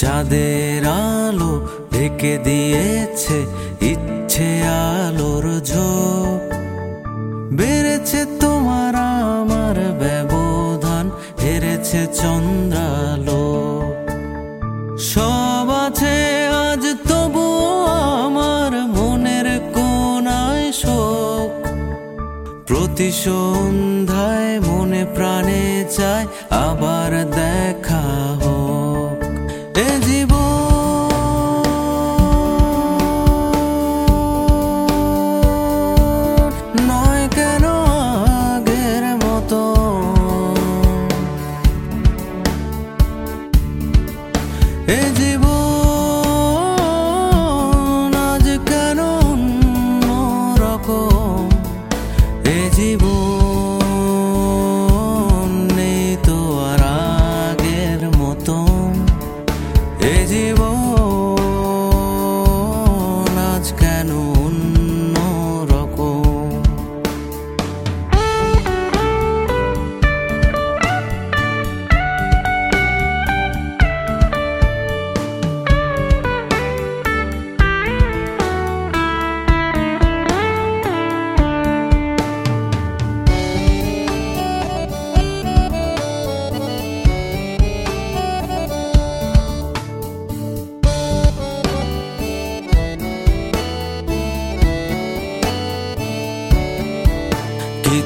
চাঁদের আলো ঢেকে দিয়েছে ইচ্ছে আলোর ঝোপ। বেড়েছে তোমার আমার ব্যবধান, হেরেছে চন্দ্রালো। সব আছে আজ তবু আমার মনের কোনায় শোক। প্রতি সন্ধ্যায় মনে প্রাণে চায়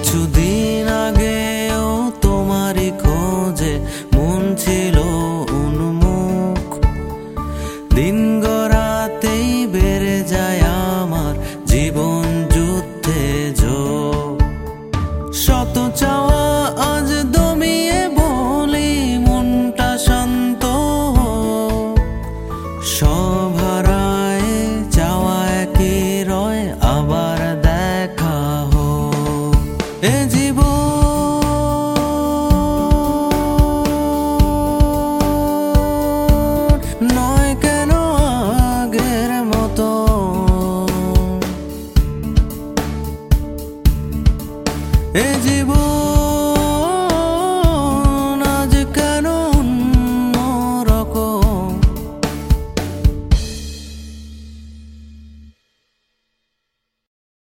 to the. Él llevó